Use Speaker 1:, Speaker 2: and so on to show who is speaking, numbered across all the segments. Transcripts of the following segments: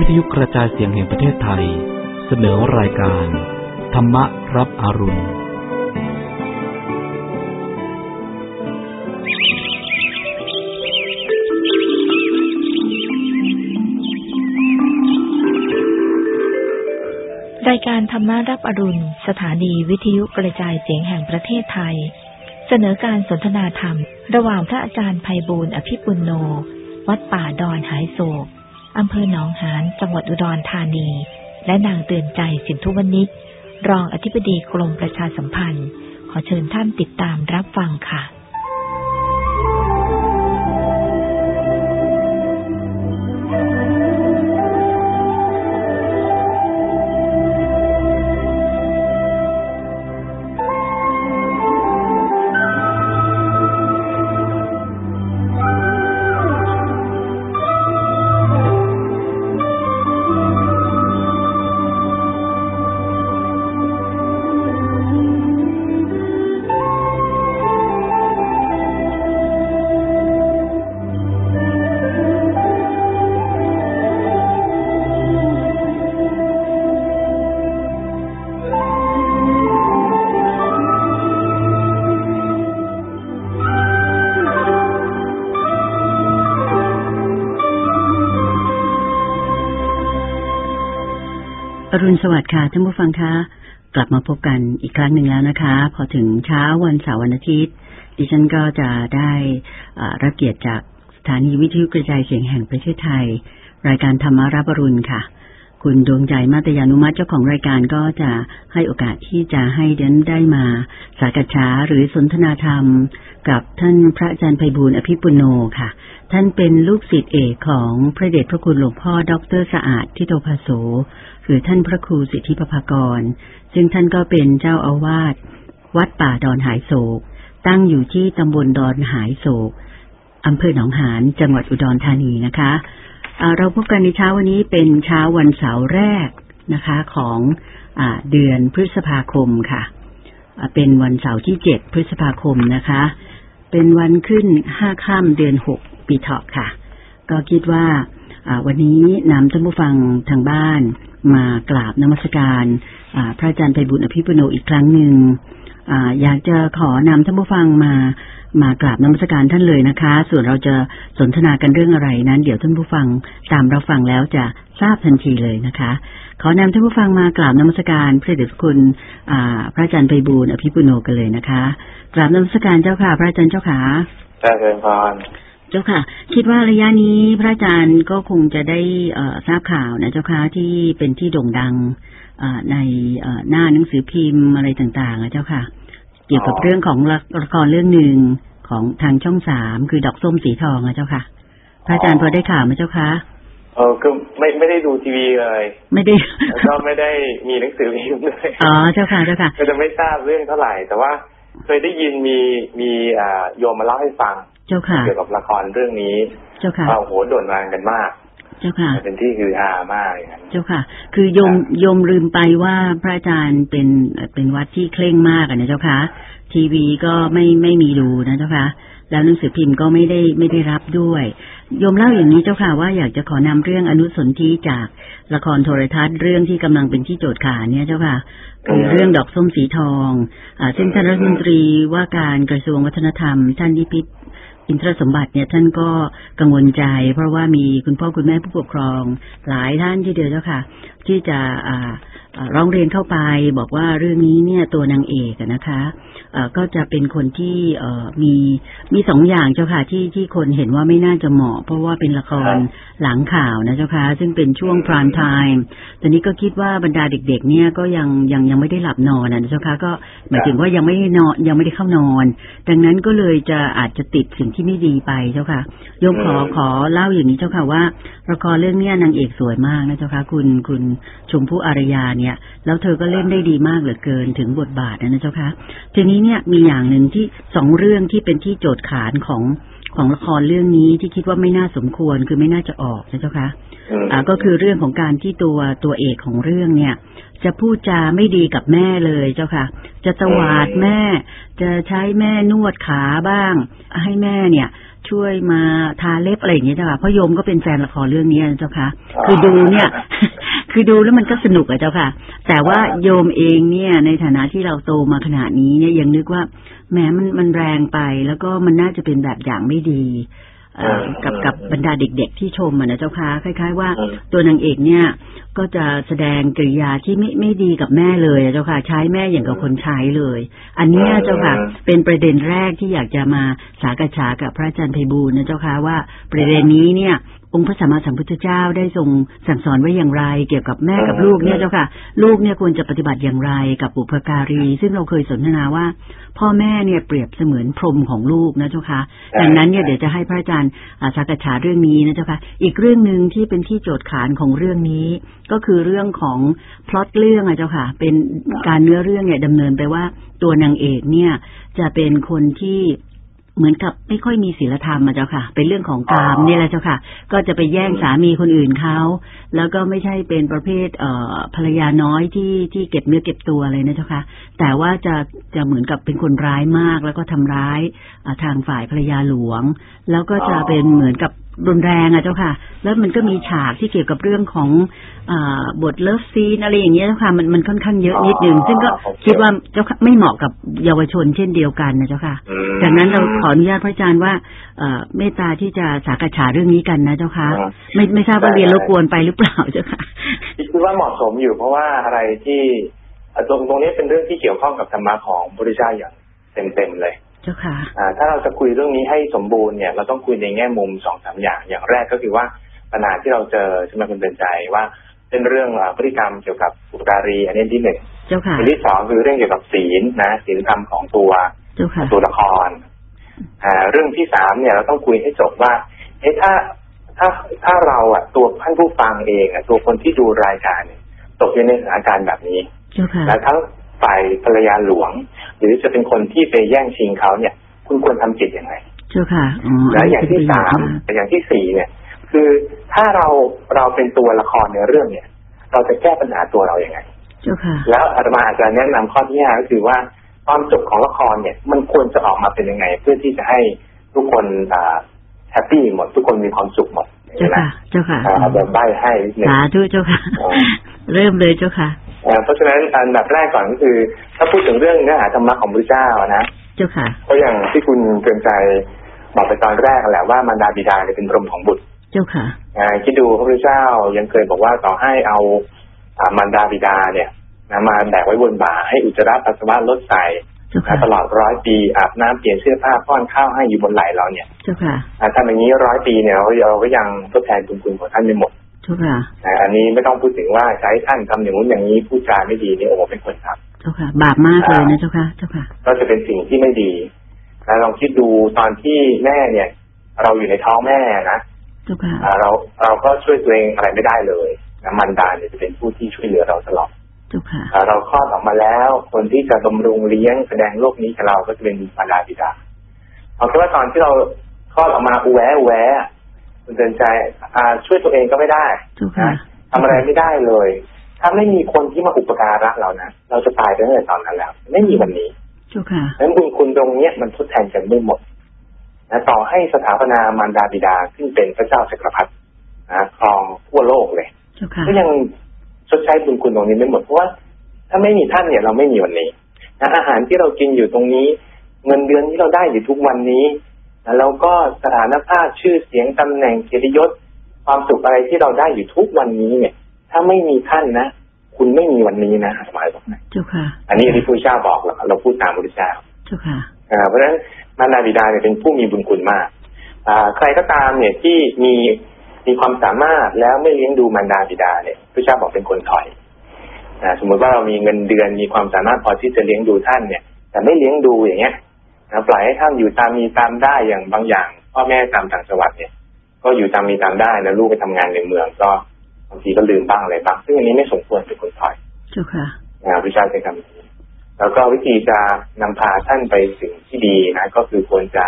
Speaker 1: วิทยุกระจายเสียงแห่งประเทศไทย เสนอรายการ ธรรมรับอรุณ
Speaker 2: รายการธรรมรับอรุณ สถานีวิทยุกระจายเสียงแห่งประเทศไทย เสนอการสนทนาธรรม ระหว่างพระอาจารย์ไพบูลอภิปุณโน วัดป่าดอนหายโศก อำเภอหนองหานจังหวัดอุดรธานี และนางเตือนใจสินทุวนิชรองอธิบดีกรมประชาสัมพันธ์ ขอเชิญท่านติดตามรับฟังค่ะ
Speaker 3: รุณสวัสดิ์ค่ะท่านผู้ฟังคะ กลับมาพบกันอีกครั้งหนึ่งแล้วนะคะ พอถึงเช้าวันเสาร์วันอาทิตย์ ดิฉันก็จะได้รับเกียรติจากสถานีวิทยุกระจายเสียงแห่งประเทศไทย รายการธรรมารับรุณค่ะ คุณดวงใจมาตยานุมัติเจ้าของรายการก็จะให้โอกาสที่จะให้เดนได้มาสักษาหรือสนทนาธรรม กับท่านพระอาจารย์ไพบูลอภิปุโนค่ะ ท่านเป็นลูกศิษย์เอกของพระเดชพระคุณหลวงพ่อดออรสะอาดทิโตภาโสหรือท่านพระครูสิทธิปภากร ซึ่งท่านก็เป็นเจ้าอาวาสวัดป่าดอนหายโศก ตั้งอยู่ที่ตำบลดอนหายโศกอำเภอหนองหานจังหวัดอุดรธานีนะคะ เราพบกันในเช้าวันนี้เป็นเช้าวันเสาร์แรกนะคะ ของอเดือนพฤษภาคมค่ะ เป็นวันเสาร์ที่เจ็ดพฤษภาคมนะคะ เป็นวันขึ้นห้าค่ำเดือนหกปีเถาะค่ะ ก็คิดว่า วันนี้นำท่านผู้ฟังทางบ้านมากราบนมัสการพระอาจารย์ไพบุญอภิปุโนอีกครั้งหนึ่งออยากจะขอนำท่านผู้ฟังมามากราบนมัสการท่านเลยนะคะ ส่วนเราจะสนทนากันเรื่องอะไรนั้น เดี๋ยวท่านผู้ฟังตามเราฟังแล้วจะทราบทันทีเลยนะคะ ขอนำท่านผู้ฟังมากราบนมัสการพระเดชคุณพระอาจารย์ไพบูลอภิปุโนกันเลยนะคะกราบนมัสการเจ้าค่ะ พระอาจารย์เจ้าค่ะ
Speaker 4: เจริญพร
Speaker 3: จ้าค่ะ คิดว่าระยะนี้พระอาจารย์ก็คงจะได้เอ่อทราบข่าวนะเจ้าค่ะที่เป็นที่โด่งดังเอ่อในเอ่อหน้าหนังสือพิมพ์อะไรต่างๆนะเจ้าค่ะ เกี่ยวกับเรื่องของละละครเรื่องหนึ่งของทางช่องสามคือดอกส้มสีทองนะเจ้าค่ะ พระอาจารย์พอได้ข่าวไหมเจ้าค่ะ
Speaker 4: เออก็ไม่ไม่ได้ดูทีวีเลย
Speaker 3: ไม่ได้
Speaker 4: แล้วก็ไม่ได้มีหนังสือพิมพ์ด้วย
Speaker 3: อ๋อเจ้าค่ะเจ้าค่ะ
Speaker 4: ก็จะไม่ทราบเรื่องเท่าไหร่ แต่ว่าเคยได้ยินมีมีอ่าโยมมาเล่าให้ฟัง
Speaker 3: เจ้าค่ะ
Speaker 4: เกี่ยวกับละครเรื่องนี้
Speaker 3: เจ้าค่ะ
Speaker 4: ว่าโอ้โหโด่งดังกันมาก
Speaker 3: เจ้าค่ะ
Speaker 4: เป็นที่ฮือฮามากอย่างนั้น
Speaker 3: เจ้าค่ะ คือโยมโยมลืมไปว่าพระอาจารย์เป็นเป็นวัดที่เคร่งมากอะนะเจ้าค่ะ ทีวีก็ไม่ไม่มีดูนะเจ้าค่ะแล้วหนังสือพิมพ์ก็ไม่ได้ไม่ได้รับด้วยโยมเล่าอย่างนี้เจ้าค่ะว่าอยากจะขอนำเรื่องอนุสนธิจากละครโทรทัศน์เรื่องที่กำลังเป็นที่โจทย์ขานเนี่ยเจ้าค่ะคือเรื่องดอกส้มสีทองอ่าซึ่งท่านรัฐมนตรีว่าการกระทรวงวัฒนธรรม ท่านนิพิษ อินทรสมบัติเนี่ยท่านก็กังวลใจ เพราะว่ามีคุณพ่อคุณแม่ผู้ปกครอง หลายท่านที่เดียวเจ้าค่ะ ที่จะอ่าอ่า ร้องเรียนเข้าไปบอกว่าเรื่องนี้เนี่ยตัวนางเอกอะนะคะเอ่อก็จะเป็นคนที่เอ่อมีมีสองอย่างเจ้าค่ะที่ที่คนเห็นว่าไม่น่าจะเหมาะ เพราะว่าเป็นละครหลังข่าวนะเจ้าค่ะซึ่งเป็นช่วงพรามไทม์ตอนนี้ก็คิดว่าบรรดาเด็ก ๆ เนี่ยก็ยังยังยังไม่ได้หลับนอนนะเจ้าค่ะก็หมายถึงว่ายังไม่ได้นอนยังไม่ได้เข้านอน ดังนั้นก็เลยจะอาจจะติดสิ่งที่ไม่ดีไปเจ้าค่ะโยมขอขอเล่าอย่างนี้เจ้าค่ะว่าละครเรื่องเนี้ยนางเอกสวยมากนะเจ้าค่ะคุณคุณชมพู่อารยาเนี่ยเนี่ยแล้วเธอก็เล่นได้ดีมากเหลือเกินถึงบทบาทนะนะเจ้าคะทีนี้เนี่ยมีอย่างหนึ่งที่สองเรื่องที่เป็นที่โจทย์ขานของของละครเรื่องนี้ที่คิดว่าไม่น่าสมควรคือไม่น่าจะออกนะเจ้าคะ
Speaker 4: อืม
Speaker 3: อ่าก็คือเรื่องของการที่ตัวตัวเอกของเรื่องเนี่ย จะพูดจาไม่ดีกับแม่เลยเจ้าค่ะ จะตวาดแม่ จะใช้แม่นวดขาบ้าง ให้แม่เนี่ย ช่วยมาทาเล็บอะไรอย่างเงี้ยเจ้าค่ะเพราะโยมก็เป็นแฟนละครเรื่องนี้นะเจ้าค่ะ คือดูเนี่ย คือดูแล้วมันก็สนุกอะเจ้าค่ะ แต่ว่าโยมเองเนี่ย ในฐานะที่เราโตมาขนาดนี้เนี่ยยังนึกว่าแหมมันมันแรงไป แล้วก็มันน่าจะเป็นแบบอย่างไม่ดีเอ่อกับกับบรรดาเด็ก ๆ ที่ชมอะนะเจ้าค่ะคล้าย ๆ ว่า
Speaker 4: อืม
Speaker 3: ตัวนางเอกเนี่ย ก็จะแสดงกริยาที่ไม่ไม่ดีกับแม่เลยอะเจ้าค่ะ ใช้แม่อย่างกับคนใช้เลย อันเนี้ยเจ้าค่ะ เป็นประเด็นแรกที่อยากจะมาสากฉากับพระอาจารย์ไพบูลย์นะเจ้าค่ะว่าประเด็นนี้เนี่ย องค์พระสัมมาสัมพุทธเจ้าได้ทรงสั่งสอนไว้อย่างไร เกี่ยวกับแม่กับลูกเนี่ยเจ้าค่ะ ลูกเนี่ยควรจะปฏิบัติอย่างไรกับบุพการี ซึ่งเราเคยสนทนาว่า พ่อแม่เนี่ยเปรียบเสมือนพรหมของลูกนะเจ้าค่ะดังนั้นเนี่ยเดี๋ยวจะให้พระอาจารย์อ่าสักษาเรื่องนี้นะเจ้าค่ะ อีกเรื่องหนึ่งที่เป็นที่โจทย์ขานของเรื่องนี้ ก็คือเรื่องของพล็อตเรื่องอะเจ้าค่ะ เป็นการเนื้อเรื่องเนี่ยดำเนินไปว่าตัวนางเอกเนี่ยจะเป็นคนที่ เหมือนกับไม่ค่อยมีศีลธรรมอะเจ้าค่ะ เป็นเรื่องของกาม
Speaker 4: อ๋อ
Speaker 3: เนี่ยแหละเจ้าค่ะ ก็จะไปแย่งสามีคนอื่นเขาแล้วก็ไม่ใช่เป็นประเภทเอ่อภรรยาน้อยที่ที่เก็บเนื้อเก็บตัวอะไรนะเจ้าค่ะ แต่ว่าจะจะเหมือนกับเป็นคนร้ายมาก แล้วก็ทำร้ายอ่าทางฝ่ายภรรยาหลวง แล้วก็จะเป็นเหมือนกับ รุนแรงอะเจ้าค่ะ แล้วมันก็มีฉากที่เกี่ยวกับเรื่องของอาบท love scene อะไรอย่างเงี้ยเจ้าค่ะมันมันค่อนข้างเยอะนิดนึง
Speaker 4: อ๋อ
Speaker 3: ซึ่งก็
Speaker 4: โอเค
Speaker 3: คิดว่าเจ้าค่ะไม่เหมาะกับเยาวชนเช่นเดียวกันนะเจ้าค่ะ
Speaker 4: อืม
Speaker 3: จากนั้นเราขออนุญาตพระอาจารย์ว่าเอ่อเมตตาที่จะสากฉาเรื่องนี้กันนะเจ้าค่ะ
Speaker 4: อ่า
Speaker 3: ไม่ไม่ทราบว่า
Speaker 4: ได้
Speaker 3: เรียนรบกวนไปหรือเปล่าเจ้าค่ะ
Speaker 4: คิดว่าเหมาะสมอยู่เพราะว่าอะไรที่อะตรงตรงนี้เป็นเรื่องที่เกี่ยวข้องกับธรรมะของพระพุทธเจ้าอย่างเต็มๆเลย
Speaker 3: เจ้าค่ะ
Speaker 4: อ่าถ้าเราจะคุยเรื่องนี้ให้สมบูรณ์เนี่ยเราต้องคุยในแง่มุมสองสามอย่าง อย่างแรกก็คือว่าปัญหาที่เราเจอใช่ไหมคุณเป็นใจว่าเป็นเรื่องอ่าพฤติกรรมเกี่ยวกับบุปการีอันนี้ที่หนึ่ง
Speaker 3: เจ้าค่ะ
Speaker 4: อันที่สองคือเรื่องเกี่ยวกับศีลนะศีลธรรมของตัว
Speaker 3: เจ้าค่ะ
Speaker 4: ตัวละครอ่าเรื่องที่สามเนี่ยเราต้องคุยให้จบว่าเฮ้ถ้าถ้าถ้าเราอะตัวท่านผู้ฟังเองอะตัวคนที่ดูรายการเนี่ยตกอยู่ในสถานการณ์แบบนี้
Speaker 3: เจ้าค่ะ
Speaker 4: แล้วทั้ง ฝ่ายภรรยาหลวง หรือจะเป็นคนที่ไปแย่งชิงเขาเนี่ย คุณควรทำจิตยังไง
Speaker 3: เจ้าค่ะอ๋อ
Speaker 4: แล้วอย่างที่สาม
Speaker 3: อันนี้เป็นประโยชน์ก
Speaker 4: แต่อย่างที่สี่เนี่ย คือถ้าเราเราเป็นตัวละครในเรื่องเนี่ย เราจะแก้ปัญหาตัวเรายัางไง
Speaker 3: เจ้าค่ะ
Speaker 4: แล้วอาตมาอาจจะแนะนำข้อที่ห้าก็คือว่าความจบของละครเนี่ย มันควรจะออกมาเป็นยังไง เพื่อที่จะให้ทุกคนอ่าแฮปปี้หมดทุกคนมีความสุขหมด
Speaker 3: เจ้า
Speaker 4: ใช่ไหม
Speaker 3: ค่ะ เจ้าค่ะ
Speaker 4: อ่าเอาแบบใบให้นิดหนึ่ง
Speaker 3: สาธุเจ้าค่ะ
Speaker 4: อ๋อ
Speaker 3: เริ่มเลยเจ้าค่ะ
Speaker 4: อ่า เพราะฉะนั้นอันดับแรกก่อนก็คือ ถ้าพูดถึงเรื่องเนื้อหาธรรมะของพระเจ้านะ
Speaker 3: เจ้าค่ะ
Speaker 4: เพราะอย่างที่คุณเตือนใจบอกไปตอนแรกแหละว่ามารดาบิดาเนี่ยเป็นพรหมของบุตร
Speaker 3: เจ้าค่ะ
Speaker 4: อ่าคิดดูพระพุทธเจ้ายังเคยบอกว่าต่อให้เอาอ่ามารดาบิดาเนี่ยนะมาแบกไว้บนบ่าให้อุจจาระปัสสาวะลดใส่
Speaker 3: เจ้า
Speaker 4: นะ
Speaker 3: ค่ะ
Speaker 4: ตลอดร้อยปีอาบน้ำเปลี่ยนเสื้อผ้าป้อนข้าวให้อยู่บนไหล่เราเนี่ย
Speaker 3: เจ้าค่ะ
Speaker 4: อ่าทำอย่างนี้ร้อยปีเนี่ยเราเราก็ยังทดแทนคุณคุณของท่านไม่หมด
Speaker 3: เจ้าค่ะ
Speaker 4: นะอันนี้ไม่ต้องพูดถึงว่าใช้ท่านทำอย่างนู้นอย่างนี้พูดจาไม่ดีเนี่ยโอ้โหเป็นคนทำ
Speaker 3: เจ้าค่ะ บาปมากเลยนะเจ้าค่ะเจ้าค่ะ
Speaker 4: ก็จะเป็นสิ่งที่ไม่ดีแล้วลองคิดดูตอนที่แม่เนี่ย เราอยู่ในท้องแม่นะ
Speaker 3: เจ้าค่ะ
Speaker 4: อ่าเราเราก็ช่วยตัวเองอะไรไม่ได้เลยนะมันดาเนี่ยจะเป็นผู้ที่ช่วยเหลือเราตลอด
Speaker 3: เจ้าค่ะ
Speaker 4: อ่าเราคลอดออกมาแล้ว คนที่จะบำรุงเลี้ยงแสดงโลกนี้กับเราก็จะเป็นมารดาบิดาเอาแค่ว่าตอนที่เราคลอดออกมาอุแวะอุแวะ คุณเดินใจอ่าช่วยตัวเองก็ไม่ได้
Speaker 3: เจ้าค่ะ
Speaker 4: นะทำอะไรไม่ได้เลย ถ้าไม่มีคนที่มาอุปการะเรานะเราจะตายไปตั้งแต่ตอนนั้นแล้ว ไม่มีวันนี้
Speaker 3: เจ้าค่ะ
Speaker 4: นั้นบุญคุณตรงเนี้ยมันทดแทนกันไม่หมดนะต่อให้สถาปนามารดาบิดาขึ้นเป็นพระเจ้าจักรพรรดินะครองทั่วโลกเลย
Speaker 3: เจ้าค่ะ
Speaker 4: ก็ยังชดใช้บุญคุณตรงนี้ไม่หมดเพราะว่าถ้าไม่มีท่านเนี่ยเราไม่มีวันนี้นะอาหารที่เรากินอยู่ตรงนี้ เงินเดือนที่เราได้อยู่ทุกวันนี้นะ แล้วก็สถานภาพชื่อเสียงตำแหน่งเกียรติยศ ความสุขอะไรที่เราได้อยู่ทุกวันนี้เนี่ย ถ้าไม่มีท่านนะคุณไม่มีวันนี้นะหมายบอกนะ
Speaker 3: เจ้าค่ะ
Speaker 4: อันนี้ที่พระเจ้าบอกเราเราพูดตามพระเจ้า
Speaker 3: เจ้าค่ะ
Speaker 4: อ่าเพราะฉะนั้นมารดาบิดาเนี่ยเป็นผู้มีบุญคุณมากอ่าใครก็ตามเนี่ยที่มีมีความสามารถแล้วไม่เลี้ยงดูมารดาบิดาเนี่ยพระเจ้าบอกเป็นคนถอยอ่าสมมติว่าเรามีเงินเดือนมีความสามารถพอที่จะเลี้ยงดูท่านเนี่ย แต่ไม่เลี้ยงดูอย่างเงี้ย นะปล่อยให้ท่านอยู่ตามมีตามได้อย่างบางอย่าง พ่อแม่ตามต่างจังหวัดเนี่ย ก็อยู่ตามมีตามได้นะลูกไปทำงานในเมืองก็บางทีก็ลืมบ้างอะไรบ้างซึ่งอันนี้ไม่สมควรเป็นคนถอย
Speaker 3: เจ้าค่ะ
Speaker 4: นะพระเจ้าใช้คำนี้แล้วก็วิธีจะนำพาท่านไปสิ่งที่ดีนะก็คือควรจะ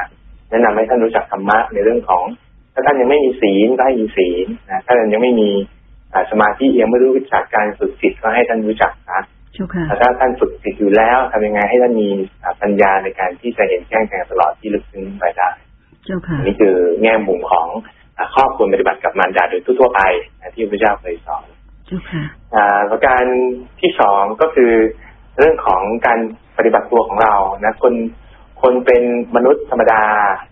Speaker 4: แนะนำให้ท่านรู้จักธรรมะในเรื่องของ ถ้าท่านยังไม่มีศีลก็ให้มีศีลนะถ้าท่านยังไม่มีอ่าสมาธิยังไม่รู้วิชาการฝึกจิตก็ให้ท่านรู้จักนะ
Speaker 3: เจ้าค่ะ
Speaker 4: แต่ถ้าท่านฝึกจิตอยู่แล้วทำยังไงให้ท่านมีอ่าปัญญาในการที่จะเห็นแจ้งแทงตลอดที่ลึกซึ้งไปได้
Speaker 3: เจ้าค่ะ
Speaker 4: อันนี่คือแง่มุมของอ่าครอบครัวปฏิบัติกับมารดาโดยทั่วๆไปนะที่พระเจ้าเคยสอน
Speaker 3: เจ้าค่ะ
Speaker 4: อ่าประการที่สองก็คือเรื่องของการปฏิบัติตัวของเรานะคนคนเป็นมนุษย์ธรรมดา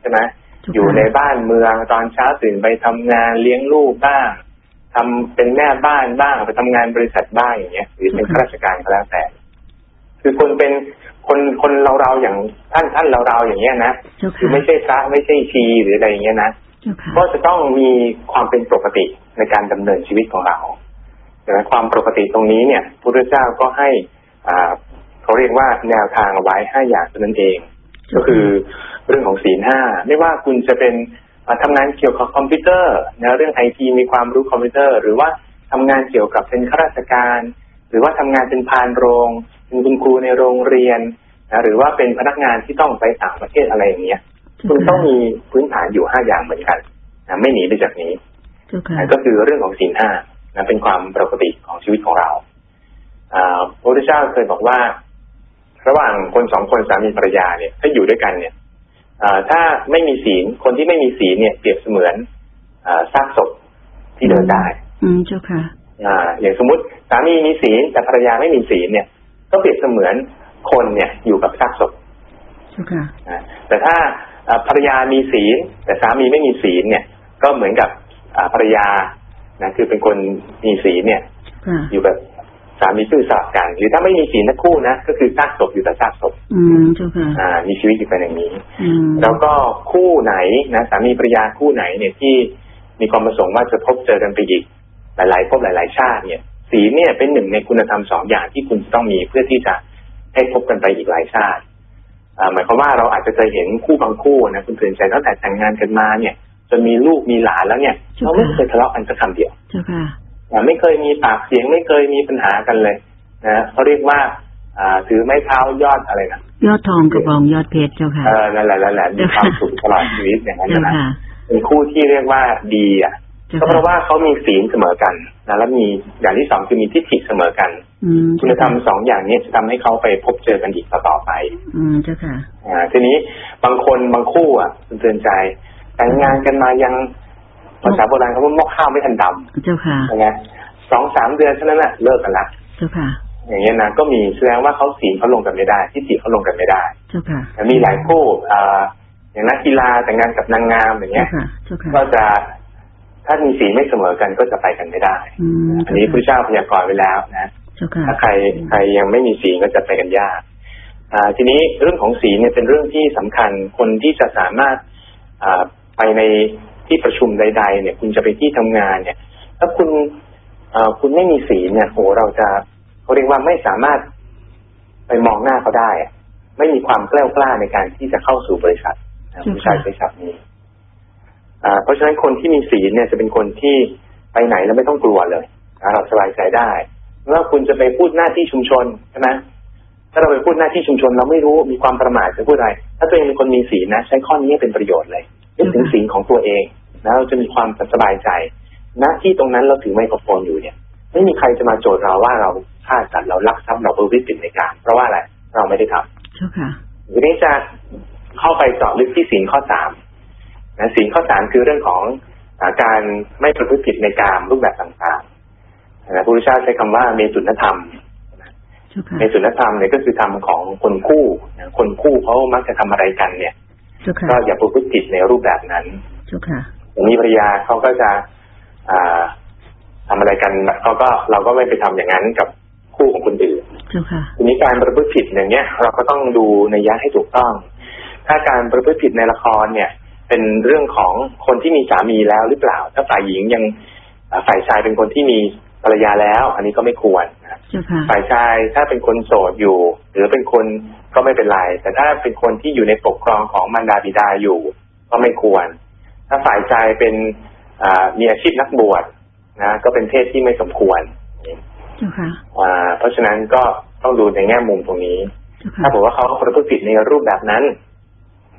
Speaker 4: ใช่ไหม
Speaker 3: เจ้าค่ะ
Speaker 4: อยู่ในบ้านเมืองตอนเช้าตื่นไปทำงานเลี้ยงลูกบ้าง ทำเป็นแม่บ้านบ้างไปทำงานบริษัทบ้างอย่างเงี้ยหรือเป็นข้าราชการก็แล้วแต่ คือคนเป็นคนคนเราเราๆอย่างท่านท่านเราเราๆอย่างเงี้ยนะ
Speaker 3: เจ้า
Speaker 4: คือ
Speaker 3: ค่ะ
Speaker 4: ไม่ใช่พระไม่ใช่ชีหรืออะไรอย่างเงี้ยนะ
Speaker 3: เจ้าค่ะ
Speaker 4: ก็จะต้องมีความเป็นปกติในการดำเนินชีวิตของเราดังนั้นความปกติตรงนี้เนี่ยพระพุทธเจ้าก็ให้อ่าเขาเรียกว่าแนวทางเอาไว้ห้าอย่างเท่านั้นเอง ก็คือเรื่องของศีลห้าไม่ว่าคุณจะเป็น อ่าทำงานเกี่ยวกับคอมพิวเตอร์นะเรื่องไอทีมีความรู้คอมพิวเตอร์ หรือว่าทำงานเกี่ยวกับเป็นข้าราชการ หรือว่าทำงานเป็นพานโรง เป็นคุณครูในโรงเรียนนะหรือว่าเป็นพนักงานที่ต้องไปต่างประเทศอะไรอย่างเงี้ยคุณต้องมีพื้นฐานอยู่ห้าอย่างเหมือนกันนะไม่หนีไปจากนี้
Speaker 3: เจ้าค่ะ
Speaker 4: นะก็คือเรื่องของศีลห้านะเป็นความปกติของชีวิตของเราอ่าพระพุทธเจ้าเคยบอกว่า ระหว่างคนสองคนสามีภรรยาเนี่ย ถ้าอยู่ด้วยกันเนี่ยอ่า ถ้าไม่มีศีลคนที่ไม่มีศีลเนี่ยเปรียบเสมือนอ่าซากศพที่เดินได้
Speaker 3: อืมเจ้าค่ะ
Speaker 4: อ่า อย่างสมมติสามีมีศีลแต่ภรรยาไม่มีศีลเนี่ย ก็เปรียบเสมือนคนเนี่ยอยู่กับซากศพ
Speaker 3: เจ้าค่ะ
Speaker 4: นะแต่ถ้าอ่าภรรยามีศีล แต่สามีไม่มีศีลเนี่ย ก็เหมือนกับอ่าภรรยานะคือเป็นคนมีศีลเนี่ย
Speaker 3: ค่ะ
Speaker 4: อยู่กับ สามีซื่อสัตย์กัน หรือถ้าไม่มีศีลทั้งคู่นะก็คือซากศพอยู่แต่ซากศพ
Speaker 3: อืมเจ้าค่ะ
Speaker 4: อ่า มีชีวิตอยู่เป็นอย่างนี้
Speaker 3: อืม
Speaker 4: แล้วก็คู่ไหนนะสามีภรรยาคู่ไหนเนี่ยที่มีความประสงค์ว่าจะพบเจอกันไปอีก หลายๆภพหลาย ๆ ชาติเนี่ยศีลเนี่ยเป็นหนึ่งในคุณธรรมสองอย่างที่คุณจะต้องมีเพื่อที่จะให้พบกันไปอีกหลายชาติอ่าหมายความว่าเราอาจจะเคยเห็นคู่บางคู่นะคุณเตือนใจตั้งแต่แต่งงานกันมาเนี่ยจนมีลูกมีหลานแล้วเนี่ยเราไม่เคยทะเลาะกันสักคำเดียว
Speaker 3: เจ้าค่ะ
Speaker 4: อ่า ไม่เคยมีปากเสียงไม่เคยมีปัญหากันเลยนะเขาเรียกว่าอ่าถือไม้เท้ายอดอะไรนะ
Speaker 3: ยอดทองกระบองยอดเพชรเจ้าค่ะ
Speaker 4: เออนั่นแหละนั่นแหละมีความสุขตลอดชีวิตอย่างนั้น
Speaker 3: เจ้า
Speaker 4: นะ
Speaker 3: ค่ะ
Speaker 4: เป็นคู่ที่เรียกว่าดีอะ
Speaker 3: เจ้า
Speaker 4: ก็เพ
Speaker 3: ค่ะ
Speaker 4: ราะว่าเขามีศีลเสมอกันนะแล้วมีอย่างที่สองคือมีทิฏฐิเสมอกัน
Speaker 3: อืม
Speaker 4: คุณธรรมสองอย่างนี้จะทำให้เขาไปพบเจอกันอีกต่อๆไป
Speaker 3: อืมเจ้าค่ะ
Speaker 4: อ่า ทีนี้บางคนบางคู่อะคุณเตือนใจแต่งงานกันมายัง ภาษาโบราณเขาว่าหม้อข้าวไม่ทันด
Speaker 3: เจ้าค่ะำ
Speaker 4: ใช่ไหมสองสามเดือนเท่านั้นแหละเลิกกันละ
Speaker 3: เจ้าค่ะ
Speaker 4: อย่างเงี้ยนะก็มีแสดงว่าเขาศีลเขาลงกันไม่ได้ทิฏฐิเขาลงกันไม่ได้
Speaker 3: เจ้าค่ะ
Speaker 4: แต่มีหลายคู่อ่าอย่างนักกีฬาแต่งงานกับนางงามอย่าง
Speaker 3: เจ้า
Speaker 4: เงี้ย
Speaker 3: ค่ะเจ้าค่ะ
Speaker 4: ก็จะถ้ามีศีลไม่เสมอกันก็จะไปกันไม่ได้
Speaker 3: อืม
Speaker 4: อันนี้พระเจ้าพยากรณ์ไว้แล้วนะ
Speaker 3: เจ้าค่ะ
Speaker 4: ถ้าใครใครยังไม่มีศีลก็จะไปกันยากอ่าทีนี้เรื่องของศีลเนี่ยเป็นเรื่องที่สำคัญคนที่จะสามารถอ่าไปใน ที่ประชุมใด ๆ เนี่ย คุณจะไปที่ทำงานเนี่ยถ้าคุณอ่าคุณไม่มีศีลเนี่ยโหเราจะเขาเรียกว่าไม่สามารถไปมองหน้าเขาได้อะไม่มีความกล้ากล้าในการที่จะเข้าสู่บริษัทนะผู้ชายบริษัทนี้อ่าเพราะฉะนั้นคนที่มีศีลเนี่ยจะเป็นคนที่ไปไหนแล้วไม่ต้องกลัวเลยนะเราสบายใจได้ไม่ว่าคุณจะไปพูดหน้าที่ชุมชนใช่ไหมถ้าเราไปพูดหน้าที่ชุมชน เราไม่รู้มีความประมาทจะพูดอะไร ถ้าตัวเองเป็นคนมีศีลนะ ใช้ข้อนี้ให้เป็นประโยชน์เลย นึกถึงศีลของตัวเองนะเราจะมีความสบายใจหน้าที่ตรงนั้นเราถือไมโครโฟนอยู่เนี่ย ไม่มีใครจะมาโจทย์เราว่าเราฆ่าสัตว์เราลักทรัพย์เราประพฤติผิดในการ เพราะว่าอะไรเราไม่ได้ทำ
Speaker 3: เจ้าค่ะ
Speaker 4: ทีนี้จะเข้าไปเจาะลึกที่ศีลข้อสามนะศีลข้อสามคือเรื่องของอาการไม่ประพฤติผิดในกามรูปแบบต่างๆนะพระพุทธเจ้าใช้คำว่าเมตุนธรรม
Speaker 3: เจ้าค่ะ
Speaker 4: เมตุนธรรมเนี่ยก็คือธรรมของคนคู่นะคนคู่เขามักจะทำอะไรกันเนี่ย
Speaker 3: เจ้าค่ะ
Speaker 4: ก็อย่าประพฤติผิดในรูปแบบนั้น
Speaker 3: เจ้าค่ะ
Speaker 4: อย่างนี้ภรรยาเขาก็จะอ่าทำอะไรกันเขาก็เราก็ไม่ไปทำอย่างนั้นกับคู่ของคนอื่น
Speaker 3: เจ้าค่ะ
Speaker 4: ทีนี้การประพฤติผิดอย่างเงี้ย เราก็ต้องดูในยยะให้ถูกต้อง ถ้าการประพฤติผิดในละครเนี่ย เป็นเรื่องของคนที่มีสามีแล้วหรือเปล่า ถ้าฝ่ายหญิงยังอ่าฝ่ายชายเป็นคนที่มีภรรยาแล้ว อันนี้ก็ไม่ควรนะ
Speaker 3: เจ้าค่ะ
Speaker 4: ฝ่ายชายถ้าเป็นคนโสดอยู่ หรือเป็นคนก็ไม่เป็นไร แต่ถ้าเป็นคนที่อยู่ในปกครองของมารดาบิดาอยู่ ก็ไม่ควร ถ้าฝ่ายชายเป็นอ่ามีอาชีพนักบวชนะ ก็เป็นเพศที่ไม่สมควร
Speaker 3: เจ้าค่ะ
Speaker 4: อ่าเพราะฉะนั้นก็ต้องดูในแง่มุมตรงนี้
Speaker 3: เจ้าค่ะ
Speaker 4: ถ้าบอกว่าเขาประพฤติผิดในรูปแบบนั้น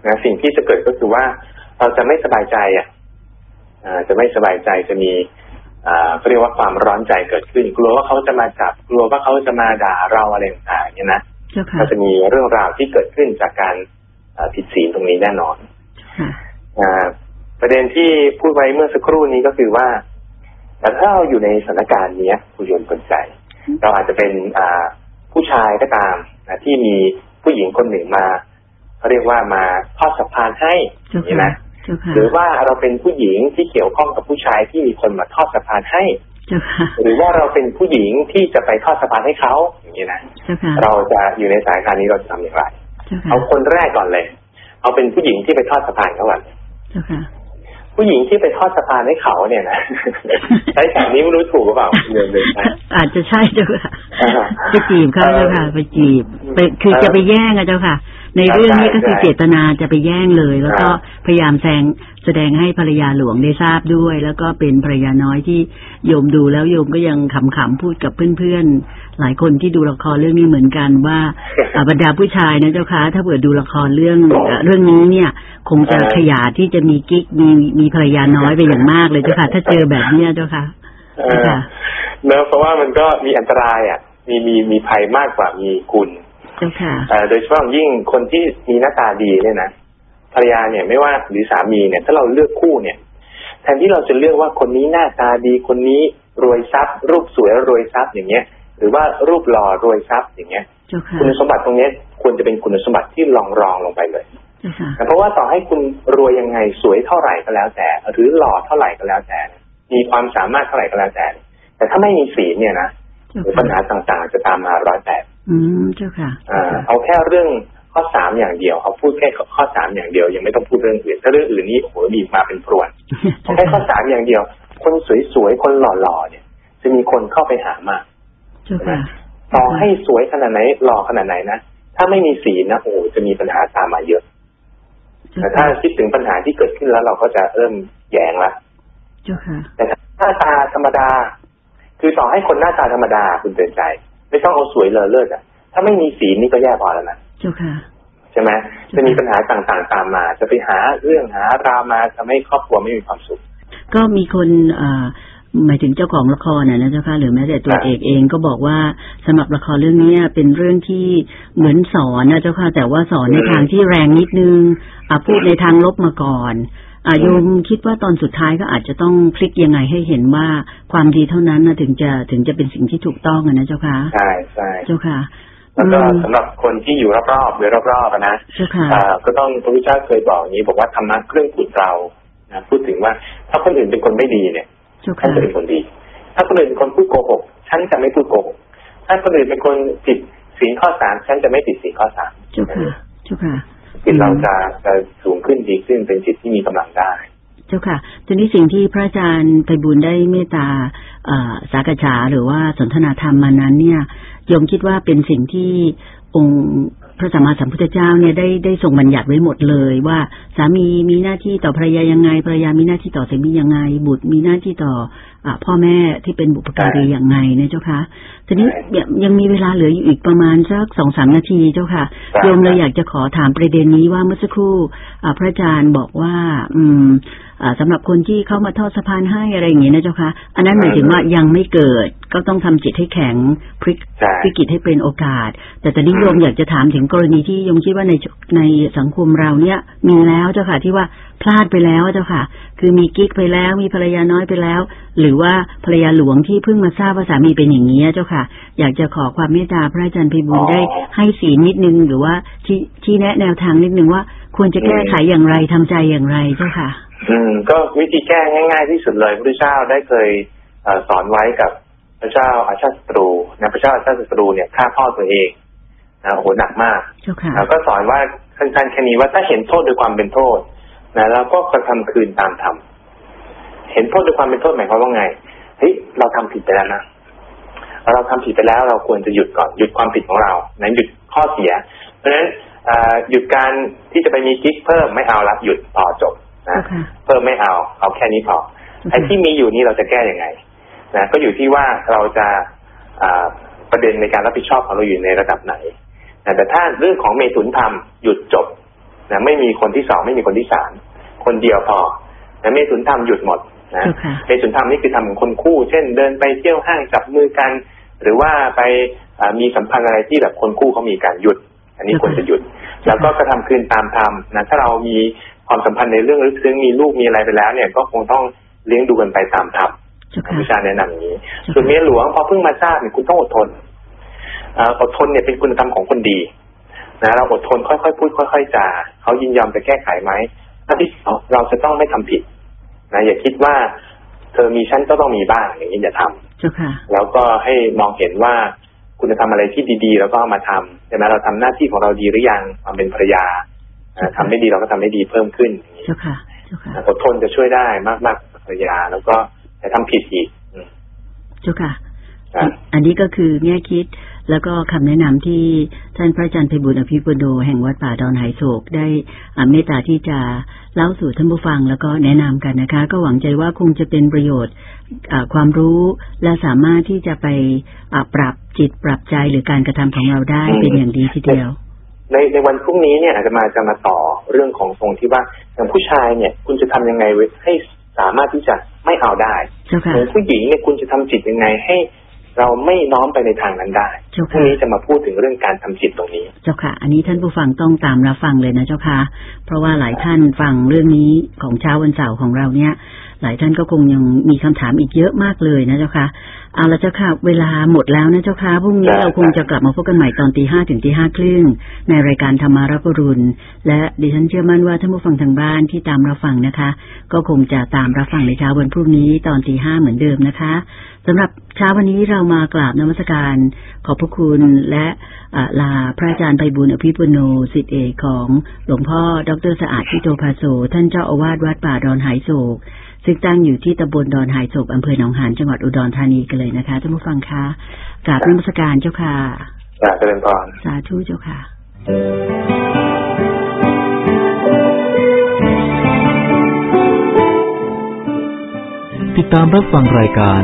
Speaker 4: นะสิ่งที่จะเกิดก็คือว่าเราจะไม่สบายใจอะอ่าจะไม่สบายใจจะมีอ่า เขาเรียกว่าความร้อนใจเกิดขึ้น กลัวว่าเขาจะมาจับกลัวว่าเขาจะมาด่าเราอะไรต่างๆเนี่ยนะ
Speaker 3: เจ้าค่ะ
Speaker 4: ก็จะมีเรื่องราวที่เกิดขึ้นจากการอ่าผิดศีลตรงนี้แน่นอน
Speaker 3: ค่ะ
Speaker 4: อ่าประเด็นที่พูดไว้เมื่อสักครู่นี้ก็คือว่าแต่ถ้าเราอยู่ในสถานการณ์เนี้ยคุณโยมสนใจ เราอาจจะเป็นอ่าผู้ชายก็ตามนะที่มีผู้หญิงคนหนึ่งมาเขาเรียกว่ามาทอดสะพานให้อ
Speaker 3: เจ้า
Speaker 4: ย่างนี้
Speaker 3: ค่ะ
Speaker 4: นะ
Speaker 3: เจ้าค่ะ
Speaker 4: หรือว่าเราเป็นผู้หญิงที่เกี่ยวข้องกับผู้ชายที่มีคนมาทอดสะพานให้
Speaker 3: เจ้าค่ะ
Speaker 4: หรือว่าเราเป็นผู้หญิงที่จะไปทอดสะพานให้เขาอย่างนี้นะ
Speaker 3: เจ้าค่ะ
Speaker 4: เราจะอยู่ในสถานการณ์นี้เราจะทำอย่างไร
Speaker 3: เจ้าค่ะ
Speaker 4: เอาคนแรกก่อนเลย เอาเป็นผู้หญิงที่ไปทอดสะพานเขาก่อน
Speaker 3: เจ้าค่ะ
Speaker 4: ผู้หญิงที่ไปทอดสะพานให้เขาเนี่ยนะใช้คำนี้ไม่รู้ถูกหรือเปล่าเดินเลยนะ
Speaker 3: อาจจะใช่เจ้าค่ะ
Speaker 4: อ่า
Speaker 3: ไปจีบเขาเจ้าค่ะ ไปจีบไปคือ
Speaker 4: เออ
Speaker 3: จะไปแย่งอะเจ้าค่ะ ในเรื่องนี้ก็คือ
Speaker 4: ใช่
Speaker 3: เจตนาจะไปแย่งเลย แล้วก็
Speaker 4: อ่า
Speaker 3: พยายามแสดงแสดงให้ภรรยาหลวงได้ทราบด้วย แล้วก็เป็นภรรยาน้อยที่โยมดูแล้วโยมก็ยังขำๆพูดกับเพื่อนๆ หลายคนที่ดูละครเรื่องนี้เหมือนกันว่าอ่าบรรดาผู้ชายนะเจ้าค่ะถ้าเผื่อดูละครเรื่องเอ่อเรื่องนี้เนี่ย คงจะขยาดที่จะมีกิ๊กมีมีภรรยาน้อยไปอย่างมากเลยเจ้าค่ะ ถ้าเจอแบบเนี้ยเจ้าค่ะ
Speaker 4: เออ
Speaker 3: ค่ะ
Speaker 4: เนอะเพราะว่ามันก็มีอันตรายอะมีมีมีภัยมากกว่ามีคุณ
Speaker 3: เจ้าค่ะ
Speaker 4: เอ่อ โดยเฉพาะอย่างยิ่งคนที่มีหน้าตาดีเนี่ยนะภรรยาเนี่ยไม่ว่าหรือสามีเนี่ย ถ้าเราเลือกคู่เนี่ย แทนที่เราจะเลือกว่าคนนี้หน้าตาดีคนนี้รวยทรัพย์ รูปสวยรวยทรัพย์อย่างเงี้ย หรือว่ารูปหล่อรวยทรัพย์อย่างเงี้ย
Speaker 3: เจ้าค่ะ
Speaker 4: คุณสมบัติตรงเนี้ยควรจะเป็นคุณสมบัติที่รองรองลงไปเลย
Speaker 3: เจ้าค่ะ
Speaker 4: เพราะว่าต่อให้คุณรวยยังไงสวยเท่าไหร่ก็แล้วแต่ หรือหล่อเท่าไหร่ก็แล้วแต่ มีความสามารถเท่าไหร่ก็แล้วแต่ แต่ถ้าไม่มีศีลเนี่ยนะ
Speaker 3: เจ้า
Speaker 4: หรือปัญ
Speaker 3: ค่ะ
Speaker 4: หาต่างๆ จะตามมาร้อยแปด
Speaker 3: อืมเจ้าค่ะ
Speaker 4: อ่าเอาแค่เรื่องข้อสามอย่างเดียวเอาพูดแค่ข้อสามอย่างเดียวยังไม่ต้องพูดเรื่องอื่นถ้าเรื่องอื่นนี่โอ้โหมีมาเป็นพรวนเอาแค่ข้อสามอย่างเดียว คนสวยๆคนหล่อๆเนี่ย จะมีคนเข้าไปหามาก
Speaker 3: เจ้าค่ะ
Speaker 4: ต่อให้สวยขนาดไหนหล่อขนาดไหนนะถ้าไม่มีศีลนะโอ้โหจะมีปัญหาตามมาเยอะ
Speaker 3: เจ้า
Speaker 4: แต่ถ้า
Speaker 3: ค่ะ
Speaker 4: คิดถึงปัญหาที่เกิดขึ้นแล้วเราก็จะเริ่มแยงละ
Speaker 3: เจ้าค่ะ
Speaker 4: แต่หน้าตาธรรมดา คือต่อให้คนหน้าตาธรรมดาคุณเตือนใจ ไม่ต้องเอาสวยเลอเลิศอะ ถ้าไม่มีศีลนี่ก็แย่พอแล้วนะ
Speaker 3: เจ้าค่ะ
Speaker 4: ใช่ไหมจะมีปัญหาต่างๆตามมา จะไปหาเรื่องหาราวมาทำให้ครอบครัวไม่มีความสุข
Speaker 3: ก็มีคนเอ่อหมายถึงเจ้าของละครน่ะนะเจ้าค่ะหรือแม้แต่ตัว
Speaker 4: ครับ
Speaker 3: เอกเองก็บอกว่าสำหรับละครเรื่องเนี้ยเป็นเรื่องที่เหมือนสอนนะเจ้าค่ะแต่ว่าสอนในทางที่แรงนิดนึงอะพูดในทางลบมาก่อนอะ โยมคิดว่าตอนสุดท้ายก็อาจจะต้องพลิกยังไงให้เห็นว่าความดีเท่านั้นนะถึงจะถึงจะเป็นสิ่งที่ถูกต้องอะนะเจ้าค่ะ
Speaker 4: ใช่ใช่
Speaker 3: เจ้าค่ะ
Speaker 4: แล้วก็
Speaker 3: อืม
Speaker 4: สำหรับคนที่อยู่รอบๆหรือรอบๆอะนะ
Speaker 3: เจ้าค่ะ
Speaker 4: อ่าก็ต้องพระพุทธเจ้าเคยบอกอย่างนี้บอกว่าธรรมะเครื่องขุดเรานะพูดถึงว่าถ้าคนอื่นเป็นคนไม่ดีเนี่ย
Speaker 3: เจ้า
Speaker 4: ฉัน
Speaker 3: ค่ะ
Speaker 4: จะเป็นคนดี ถ้าคนอื่นเป็นคนพูดโกหกฉันจะไม่พูดโกหกถ้าคนอื่นเป็นคนผิดศีลข้อสามฉันจะไม่ผิดศีลข้อสาม
Speaker 3: เจ้าค่ะเจ้าค่ะ
Speaker 4: จิตเราจะจะสูงขึ้นดีขึ้นเป็นจิตที่มีกำลังได้
Speaker 3: เจ้าค่ะทีนี้สิ่งที่พระอาจารย์ไพบุญได้เมตตาสากฉาหรือว่าสนทนาธรรมมานั้นเนี่ยยมคิดว่าเป็นสิ่งที่องค์ พระสัมมาสัมพุทธเจ้าเนี่ยได้ได้ทรงบัญญัติไว้หมดเลยว่า สามีมีหน้าที่ต่อภรรยายังไงภรรยามีหน้าที่ต่อสามียังไง บุตรมีหน้าที่ต่ออาพ่อแม่ที่เป็นบุปการีอย่างไงนะเจ้าค่ะทีนี้
Speaker 4: ใช่
Speaker 3: ยังมีเวลาเหลืออยู่อีกประมาณสักสองสามนาทีเจ้าค่ะ
Speaker 4: ครับ
Speaker 3: โยมเลยอยากจะขอถามประเด็นนี้ว่าเมื่อสักครู่อ่าพระอาจารย์บอกว่า อืมอ่าสำหรับคนที่เข้ามาทอดสะพานให้อะไรอย่างเงี้ยนะเจ้าค่ะอันนั้นหมายถึงว่ายังไม่เกิดก็ต้องทำจิตให้แข็งพลิก
Speaker 4: ใช่
Speaker 3: พลิกจิตให้เป็นโอกาส แต่ตอนนี้โยมอยากจะถามถึงกรณีที่โยมคิดว่าในในสังคมเราเนี่ยมีแล้วเจ้าค่ะที่ว่าพลาดไปแล้วเจ้าค่ะ คือมีกิ๊กไปแล้วมีภรรยาน้อยไปแล้ว หรือว่าภรรยาหลวงที่เพิ่งมาทราบว่าสามีเป็นอย่างนี้ยเจ้าค่ะ อยากจะขอความเมตตาพระอาจารย์ไพบุญได้ให้สีนิดนึงหรือว่าชี้ชี้แนะแนวทางนิดนึงว่าควรจะแก้ไขอย่างไรทำใจอย่างไรเจ้าค่ะ
Speaker 4: อืมก็วิธีแก้ง่าย ๆ ที่สุดเลยพระพุทธเจ้าได้เคยเอ่อสอนไว้กับพระเจ้าอาชาติศัตรูนะพระเจ้าอาชาติศัตรูเนี่ยฆ่าพ่อตัวเองนะโอ้โหหนักมาก
Speaker 3: เจ้าค่ะ
Speaker 4: แล้วก็สอนว่าสั้นๆแค่นี้ว่าถ้าเห็นโทษโดยความเป็นโทษนะแล้วก็กระทำคืนตามธรรมเห็นโทษโดยความเป็นโทษหมายความว่าไงเฮ้ยเราทำผิดไปแล้วนะเราทำผิดไปแล้วเราควรจะหยุดก่อนหยุดความผิดของเรานะหยุดข้อเสีย เพราะฉะนั้นเอ่อหยุดการที่จะไปมีกิ๊กเพิ่มไม่เอาละหยุดต่อจบ นะ
Speaker 3: เจ้าค่ะ
Speaker 4: เพิ่มไม่เอาเอาแค่นี้พอไอ้ที่มีอยู่นี่เราจะแก้ยังไงนะก็อยู่ที่ว่าเราจะอ่าประเด็นในการรับผิดชอบของเราอยู่ในระดับไหนนะแต่ถ้าเรื่องของเมตุนธรรมหยุดจบนะไม่มีคนที่สองไม่มีคนที่สามคนเดียวพอนะเมตุนธรรมหยุดหมดนะ
Speaker 3: เจ้าค่ะ
Speaker 4: เมตุนธรรมนี่คือทำของคนคู่ เช่น เดินไปเที่ยวห้างจับมือกัน หรือว่าไปอ่ามีสัมพันธ์อะไรที่แบบคนคู่เขามีการหยุด อันนี้ควรจะหยุด แล้วก็กระทำคืนตามธรรมนะถ้าเรามี ความสัมพันธ์ในเรื่องลึกซึ้งมีลูกมีอะไรไปแล้ว เนี่ยก็คงต้องเลี้ยงดูกันไปตามธรรม
Speaker 3: เจ้าค่ะ
Speaker 4: วิชาแนะนำอย่างนี้
Speaker 3: เจ้าค่ะ
Speaker 4: ส่วนเมียหลวงพอเพิ่งมาทราบเนี่ยคุณต้องอดทนเอ่ออดทนเนี่ยเป็นคุณธรรมของคนดีนะเราอดทนค่อยๆพูดค่อยๆจาเขายินยอมจะแก้ไขไหมอันที่สองเราจะต้องไม่ทำผิดนะอย่าคิดว่า เธอมีฉันก็ต้องมีบ้างอย่างนี้อย่าทำ
Speaker 3: เจ้าค่ะ
Speaker 4: แล้วก็ให้มองเห็นว่าคุณธรรมอะไรที่ดีๆ แล้วก็เอามาทำใช่ไหมเราทำหน้าที่ของเราดีหรือยังความเป็นภรรยานะ ทำไม่ดีเราก็ทำให้ดีเพิ่มขึ้นอย่างนี้
Speaker 3: เจ้าค่ะเจ้าค่ะ
Speaker 4: อดทนจะช่วยได้มากๆกับภรรยาแล้วก็อย่าทำผิดอีกอืม
Speaker 3: เจ้าค่ะ
Speaker 4: นะ
Speaker 3: อันนี้ก็คือแง่คิดแล้วก็คำแนะนำที่ท่านพระอาจารย์ไพบุญอภิปุโนแห่งวัดป่าดอนไหโศกได้อ่าเมตตาที่จะเล่าสู่ท่านผู้ฟังแล้วก็แนะนำกันนะคะ ก็หวังใจว่าคงจะเป็นประโยชน์อ่าความรู้และสามารถที่จะไปอ่าปรับจิตปรับใจหรือการกระทำของเราได้เป็นอย่างดีทีเดียว
Speaker 4: ในในวันพรุ่งนี้เนี่ยอาจจะมาจะมาต่อเรื่องของตรงที่ว่าอย่างผู้ชายเนี่ย คุณจะทำยังไงไว้ให้สามารถที่จะไม่เอาได้
Speaker 3: เจ้าค่ะ
Speaker 4: เหมือนผู้หญิงเนี่ยคุณจะทำจิตยังไงให้ เราไม่น้อมไปในทางนั้นได้
Speaker 3: เจ้า
Speaker 4: พรุ่
Speaker 3: ค่ะ
Speaker 4: งนี้จะมาพูดถึงเรื่องการทำจิตตรงนี้
Speaker 3: เจ้าค่ะ อันนี้ท่านผู้ฟังต้องตามรับฟังเลยนะเจ้าค่ะ เพราะว่าหลายท่านฟังเรื่องนี้ของเช้าวันเสาร์ของเราเนี่ย หลายท่านก็คงยังมีคำถามอีกเยอะมากเลยนะเจ้าค่ะเอาละเจ้าค่ะ เวลาหมดแล้วนะเจ้าค่ะพรุ่งนี้
Speaker 4: ได้
Speaker 3: เราคงจะกลับมาพบกันใหม่ตอนตีห้าถึงตีห้าครึ่งในรายการธรรมารับรุณและดิฉันเชื่อมั่นว่าท่านผู้ฟังทางบ้านที่ตามรับฟังนะคะ ก็คงจะตามรับฟังในเช้าวันพรุ่งนี้ตอนตีห้าเหมือนเดิมนะคะสำหรับเช้าวันนี้เรามากราบนมัสการขอบพระคุณและอ่าลาพระอาจารย์ไพบุญอภิปุโนสิทธิเอกของหลวงพ่อดรสะอาดทิโตภาโซท่านเจ้าอาวาสวัดป่าดอนหายโศก ซึ่งตั้งอยู่ที่ตำบลดอนหายโศกอำเภอหนองหานจังหวัดอุดรธานีกันเลยนะคะท่านผู้ฟังคะกราบนมัสการเจ้าค่ะ
Speaker 4: จากเจริญพร
Speaker 3: สาธุเจ้าค่ะ
Speaker 1: ติดตามรับฟังรายการ